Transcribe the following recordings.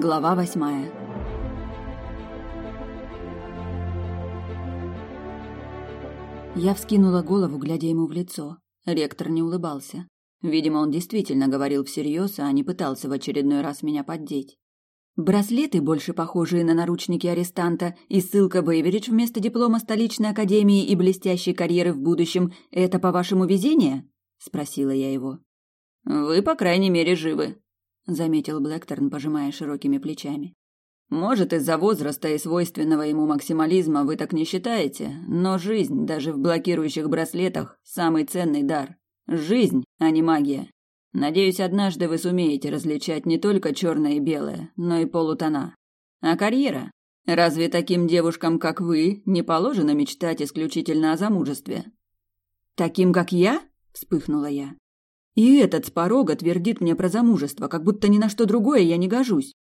Глава восьмая. Я вскинула голову, глядя ему в лицо. Ректор не улыбался. Видимо, он действительно говорил всерьез, а не пытался в очередной раз меня поддеть. Браслеты, больше похожие на наручники арестанта, и ссылка в Эйверидж вместо диплома столичной академии и блестящей карьеры в будущем – это, по-вашему, везение? – спросила я его. «Вы, по крайней мере, живы», – заметил Блэкторн, пожимая широкими плечами. Может, из-за возраста и свойственного ему максимализма вы так не считаете, но жизнь, даже в блокирующих браслетах, самый ценный дар. Жизнь, а не магия. Надеюсь, однажды вы сумеете различать не только черное и белое, но и полутона. А карьера? Разве таким девушкам, как вы, не положено мечтать исключительно о замужестве? Таким, как я? вспыхнула я. И этот с порога твердит мне про замужество, как будто ни на что другое я не гожусь.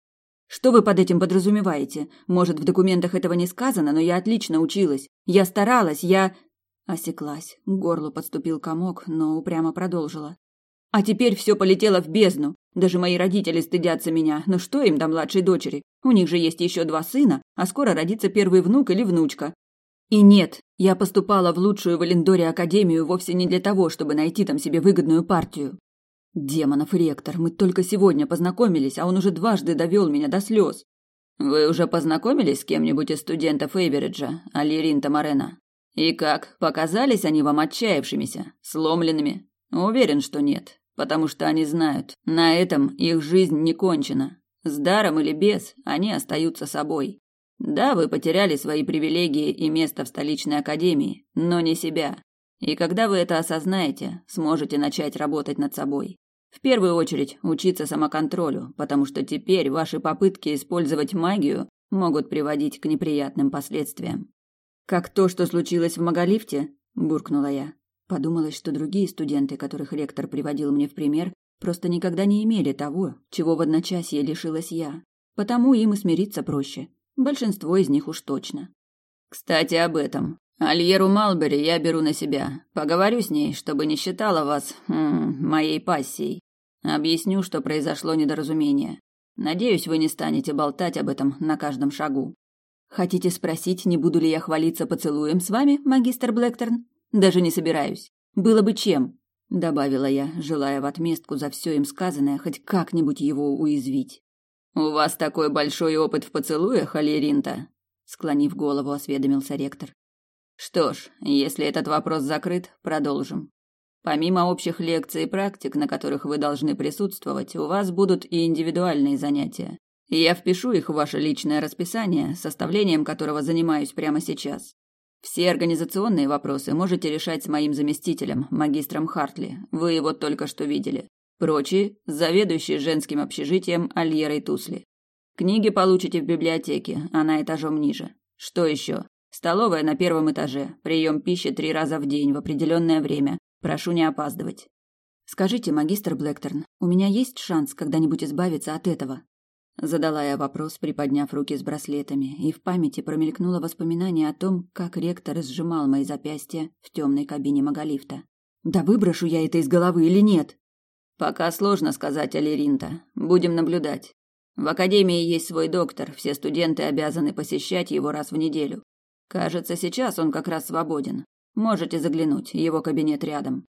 Что вы под этим подразумеваете? Может, в документах этого не сказано, но я отлично училась. Я старалась, я...» Осеклась. К горлу подступил комок, но упрямо продолжила. «А теперь все полетело в бездну. Даже мои родители стыдятся меня. Но что им до младшей дочери? У них же есть еще два сына, а скоро родится первый внук или внучка. И нет, я поступала в лучшую в Элендоре академию вовсе не для того, чтобы найти там себе выгодную партию. Демонов ректор, мы только сегодня познакомились, а он уже дважды довел меня до слез. Вы уже познакомились с кем-нибудь из студентов Эйвериджа, Алирин Тамарена? И как, показались они вам отчаявшимися, сломленными? Уверен, что нет, потому что они знают, на этом их жизнь не кончена. С даром или без, они остаются собой. Да, вы потеряли свои привилегии и место в столичной академии, но не себя. И когда вы это осознаете, сможете начать работать над собой. В первую очередь учиться самоконтролю, потому что теперь ваши попытки использовать магию могут приводить к неприятным последствиям. Как то, что случилось в Маголифте, буркнула я. Подумалось, что другие студенты, которых ректор приводил мне в пример, просто никогда не имели того, чего в одночасье лишилась я. Потому им и смириться проще. Большинство из них уж точно. Кстати, об этом. Альеру Малбери я беру на себя. Поговорю с ней, чтобы не считала вас хм, моей пассией. Объясню, что произошло недоразумение. Надеюсь, вы не станете болтать об этом на каждом шагу. Хотите спросить, не буду ли я хвалиться поцелуем с вами, магистр Блэкторн? Даже не собираюсь. Было бы чем, добавила я, желая в отместку за все им сказанное хоть как-нибудь его уязвить. У вас такой большой опыт в поцелуях, Алиринта, склонив голову, осведомился ректор. Что ж, если этот вопрос закрыт, продолжим. Помимо общих лекций и практик, на которых вы должны присутствовать, у вас будут и индивидуальные занятия. Я впишу их в ваше личное расписание, составлением которого занимаюсь прямо сейчас. Все организационные вопросы можете решать с моим заместителем, магистром Хартли. Вы его только что видели. Прочие – заведующий женским общежитием Альерой Тусли. Книги получите в библиотеке, она этажом ниже. Что еще? Столовая на первом этаже. Прием пищи три раза в день в определенное время. Прошу не опаздывать. Скажите, магистр Блэкторн, у меня есть шанс когда-нибудь избавиться от этого? Задала я вопрос, приподняв руки с браслетами, и в памяти промелькнуло воспоминание о том, как ректор сжимал мои запястья в темной кабине маголифта. Да выброшу я это из головы или нет? Пока сложно сказать, Алиринта. Будем наблюдать. В академии есть свой доктор, все студенты обязаны посещать его раз в неделю. Кажется, сейчас он как раз свободен. Можете заглянуть, его кабинет рядом.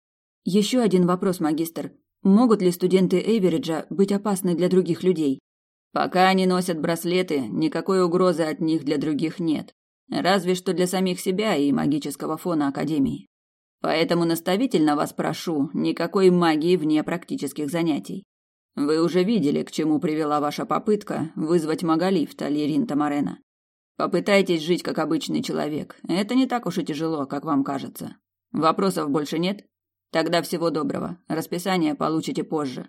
Еще один вопрос, магистр. Могут ли студенты Эйвериджа быть опасны для других людей? Пока они носят браслеты, никакой угрозы от них для других нет. Разве что для самих себя и магического фона Академии. Поэтому наставительно вас прошу, никакой магии вне практических занятий. Вы уже видели, к чему привела ваша попытка вызвать маголифт Алирин Тамарена. Попытайтесь жить как обычный человек. Это не так уж и тяжело, как вам кажется. Вопросов больше нет? Тогда всего доброго. Расписание получите позже.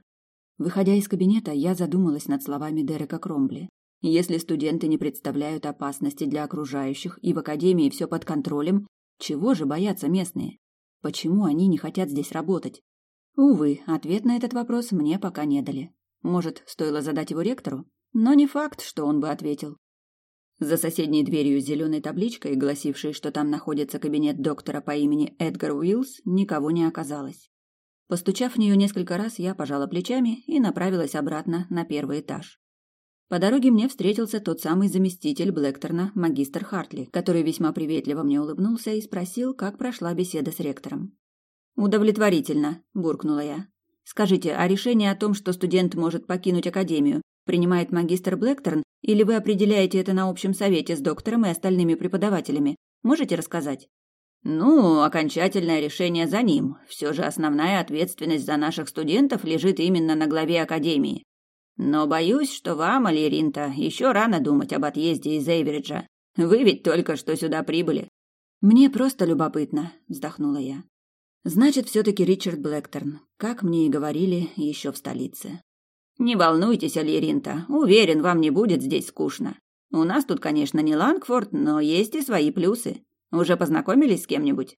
Выходя из кабинета, я задумалась над словами Дерека Кромбли. Если студенты не представляют опасности для окружающих и в академии все под контролем, чего же боятся местные? Почему они не хотят здесь работать? Увы, ответ на этот вопрос мне пока не дали. Может, стоило задать его ректору? Но не факт, что он бы ответил. За соседней дверью с зеленой табличкой, гласившей, что там находится кабинет доктора по имени Эдгар Уиллс, никого не оказалось. Постучав в нее несколько раз, я пожала плечами и направилась обратно на первый этаж. По дороге мне встретился тот самый заместитель Блэкторна, магистр Хартли, который весьма приветливо мне улыбнулся и спросил, как прошла беседа с ректором. «Удовлетворительно», – буркнула я. «Скажите, а решение о том, что студент может покинуть академию, принимает магистр Блэкторн, или вы определяете это на общем совете с доктором и остальными преподавателями? Можете рассказать?» «Ну, окончательное решение за ним. Все же основная ответственность за наших студентов лежит именно на главе академии. Но боюсь, что вам, Алиринта, еще рано думать об отъезде из Эйвериджа. Вы ведь только что сюда прибыли. Мне просто любопытно, вздохнула я. Значит, все-таки Ричард Блэкторн, как мне и говорили еще в столице. Не волнуйтесь, Алиринта, уверен, вам не будет здесь скучно. У нас тут, конечно, не Лангфорд, но есть и свои плюсы. Уже познакомились с кем-нибудь?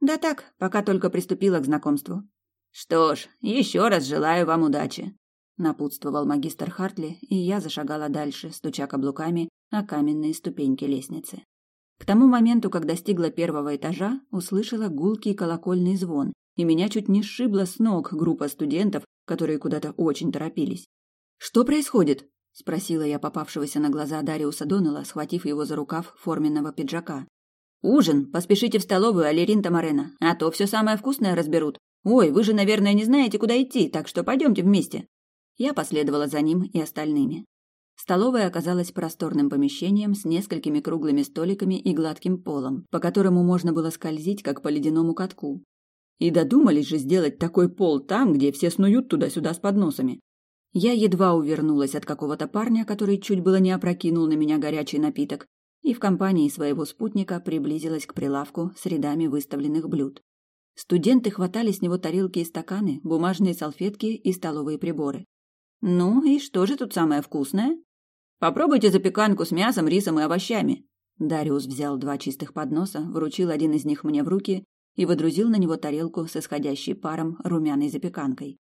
Да так, пока только приступила к знакомству. Что ж, еще раз желаю вам удачи напутствовал магистр Хартли, и я зашагала дальше, стуча каблуками о каменные ступеньки лестницы. К тому моменту, как достигла первого этажа, услышала гулкий колокольный звон, и меня чуть не сшибла с ног группа студентов, которые куда-то очень торопились. «Что происходит?» – спросила я попавшегося на глаза Дариуса Доннелла, схватив его за рукав форменного пиджака. «Ужин! Поспешите в столовую, Алерин Тамарена, а то все самое вкусное разберут. Ой, вы же, наверное, не знаете, куда идти, так что пойдемте вместе». Я последовала за ним и остальными. Столовая оказалась просторным помещением с несколькими круглыми столиками и гладким полом, по которому можно было скользить, как по ледяному катку. И додумались же сделать такой пол там, где все снуют туда-сюда с подносами. Я едва увернулась от какого-то парня, который чуть было не опрокинул на меня горячий напиток, и в компании своего спутника приблизилась к прилавку с рядами выставленных блюд. Студенты хватали с него тарелки и стаканы, бумажные салфетки и столовые приборы. Ну и что же тут самое вкусное? Попробуйте запеканку с мясом, рисом и овощами. Дариус взял два чистых подноса, вручил один из них мне в руки и выдрузил на него тарелку с исходящей паром румяной запеканкой.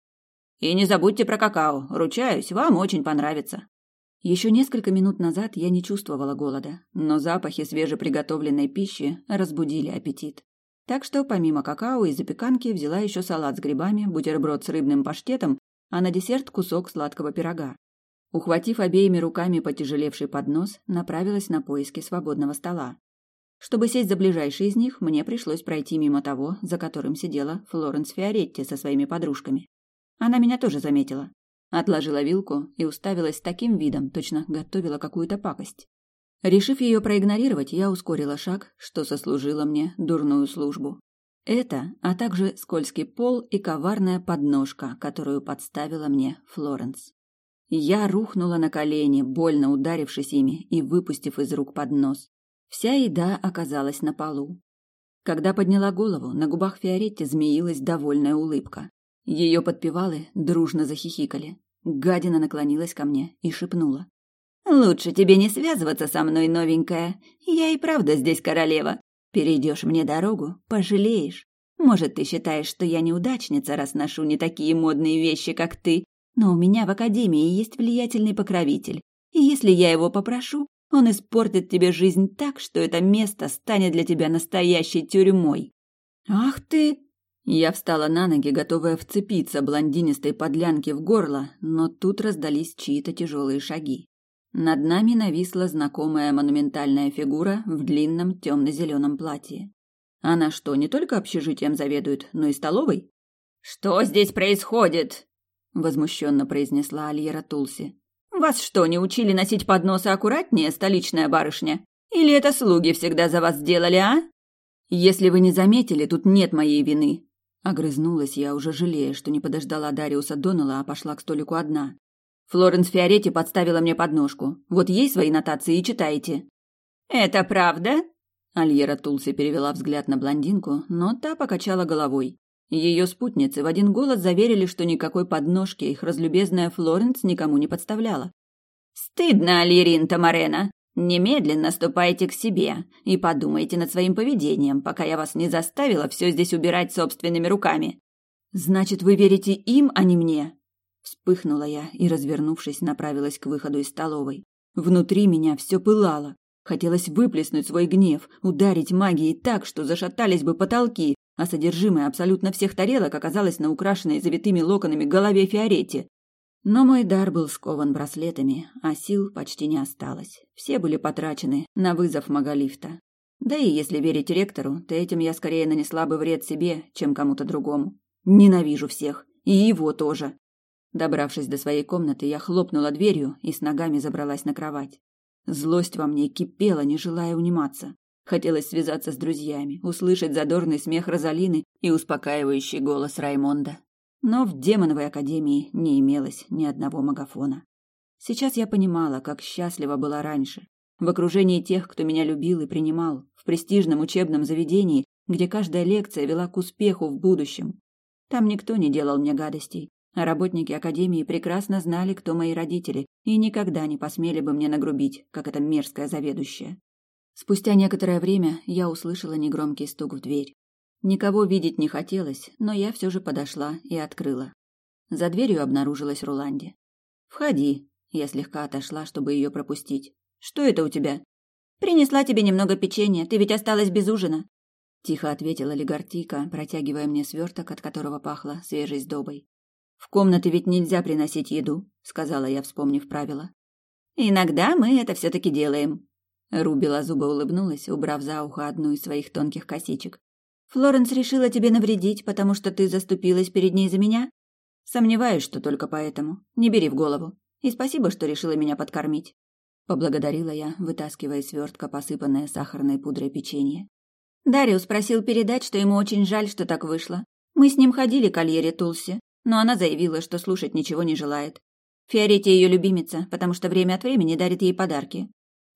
И не забудьте про какао. Ручаюсь, вам очень понравится. Еще несколько минут назад я не чувствовала голода, но запахи свежеприготовленной пищи разбудили аппетит. Так что помимо какао и запеканки взяла еще салат с грибами, бутерброд с рыбным паштетом а на десерт кусок сладкого пирога. Ухватив обеими руками потяжелевший поднос, направилась на поиски свободного стола. Чтобы сесть за ближайший из них, мне пришлось пройти мимо того, за которым сидела Флоренс Фиоретти со своими подружками. Она меня тоже заметила. Отложила вилку и уставилась таким видом, точно готовила какую-то пакость. Решив ее проигнорировать, я ускорила шаг, что сослужило мне дурную службу. Это, а также скользкий пол и коварная подножка, которую подставила мне Флоренс. Я рухнула на колени, больно ударившись ими и выпустив из рук поднос. Вся еда оказалась на полу. Когда подняла голову, на губах Фиоретти змеилась довольная улыбка. Ее подпевалы дружно захихикали. Гадина наклонилась ко мне и шепнула. «Лучше тебе не связываться со мной, новенькая. Я и правда здесь королева. Перейдешь мне дорогу, пожалеешь. Может, ты считаешь, что я неудачница, раз ношу не такие модные вещи, как ты, но у меня в академии есть влиятельный покровитель, и если я его попрошу, он испортит тебе жизнь так, что это место станет для тебя настоящей тюрьмой. Ах ты! Я встала на ноги, готовая вцепиться блондинистой подлянке в горло, но тут раздались чьи-то тяжелые шаги. Над нами нависла знакомая монументальная фигура в длинном темно-зеленом платье. Она что, не только общежитием заведует, но и столовой? Что здесь происходит? возмущенно произнесла Альера Тулси. Вас что, не учили носить подносы аккуратнее, столичная барышня? Или это слуги всегда за вас сделали, а? Если вы не заметили, тут нет моей вины. Огрызнулась я, уже жалея, что не подождала Дариуса Доннелла, а пошла к столику одна. Флоренс Фиоретти подставила мне подножку. Вот ей свои нотации и читайте. Это правда? Альера Тулси перевела взгляд на блондинку, но та покачала головой. Ее спутницы в один голос заверили, что никакой подножки их разлюбезная Флоренс никому не подставляла. «Стыдно, Алирин Тамарена! Немедленно ступайте к себе и подумайте над своим поведением, пока я вас не заставила все здесь убирать собственными руками». «Значит, вы верите им, а не мне?» Вспыхнула я и, развернувшись, направилась к выходу из столовой. Внутри меня все пылало. Хотелось выплеснуть свой гнев, ударить магией так, что зашатались бы потолки, а содержимое абсолютно всех тарелок оказалось на украшенной завитыми локонами голове Фиоретти. Но мой дар был скован браслетами, а сил почти не осталось. Все были потрачены на вызов маголифта. Да и если верить ректору, то этим я скорее нанесла бы вред себе, чем кому-то другому. Ненавижу всех. И его тоже. Добравшись до своей комнаты, я хлопнула дверью и с ногами забралась на кровать. Злость во мне кипела, не желая униматься. Хотелось связаться с друзьями, услышать задорный смех Розалины и успокаивающий голос Раймонда. Но в демоновой академии не имелось ни одного магафона. Сейчас я понимала, как счастлива была раньше. В окружении тех, кто меня любил и принимал, в престижном учебном заведении, где каждая лекция вела к успеху в будущем. Там никто не делал мне гадостей, работники академии прекрасно знали, кто мои родители, и никогда не посмели бы мне нагрубить, как эта мерзкая заведующая. Спустя некоторое время я услышала негромкий стук в дверь. Никого видеть не хотелось, но я все же подошла и открыла. За дверью обнаружилась Руланди. «Входи», — я слегка отошла, чтобы ее пропустить. «Что это у тебя?» «Принесла тебе немного печенья, ты ведь осталась без ужина», — тихо ответила Легартика, протягивая мне сверток, от которого пахло свежей сдобой. «В комнаты ведь нельзя приносить еду», — сказала я, вспомнив правила. «Иногда мы это все-таки делаем», Руби Лазуба улыбнулась, убрав за ухо одну из своих тонких косичек. «Флоренс решила тебе навредить, потому что ты заступилась перед ней за меня? Сомневаюсь, что только поэтому. Не бери в голову. И спасибо, что решила меня подкормить». Поблагодарила я, вытаскивая свертка посыпанное сахарной пудрой печенье. Дариус просил передать, что ему очень жаль, что так вышло. Мы с ним ходили к Альере Тулси, но она заявила, что слушать ничего не желает. Фиорете ее любимица, потому что время от времени дарит ей подарки.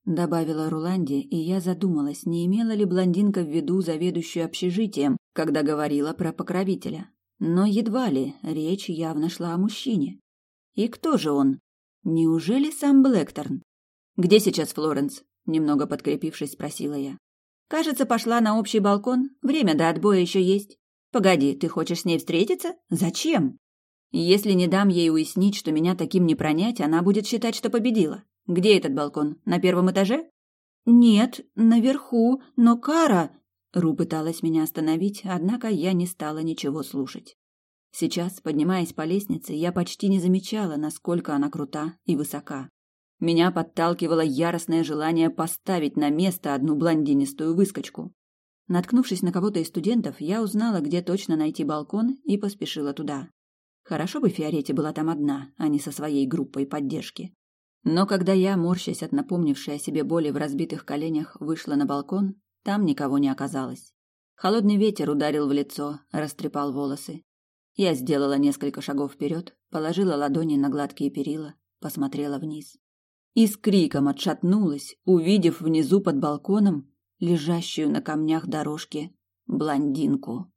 Добавила Руланди, и я задумалась, не имела ли блондинка в виду заведующую общежитием, когда говорила про покровителя. Но едва ли, речь явно шла о мужчине. И кто же он? Неужели сам Блэкторн? «Где сейчас Флоренс?» Немного подкрепившись, спросила я. «Кажется, пошла на общий балкон. Время до отбоя еще есть. Погоди, ты хочешь с ней встретиться? Зачем?» «Если не дам ей уяснить, что меня таким не пронять, она будет считать, что победила. Где этот балкон? На первом этаже? Нет, наверху, но Кара... Ру пыталась меня остановить, однако я не стала ничего слушать. Сейчас, поднимаясь по лестнице, я почти не замечала, насколько она крута и высока. Меня подталкивало яростное желание поставить на место одну блондинистую выскочку. Наткнувшись на кого-то из студентов, я узнала, где точно найти балкон, и поспешила туда. Хорошо бы Фиорете была там одна, а не со своей группой поддержки. Но когда я, морщась от напомнившей о себе боли в разбитых коленях, вышла на балкон, там никого не оказалось. Холодный ветер ударил в лицо, растрепал волосы. Я сделала несколько шагов вперед, положила ладони на гладкие перила, посмотрела вниз. И с криком отшатнулась, увидев внизу под балконом лежащую на камнях дорожки блондинку.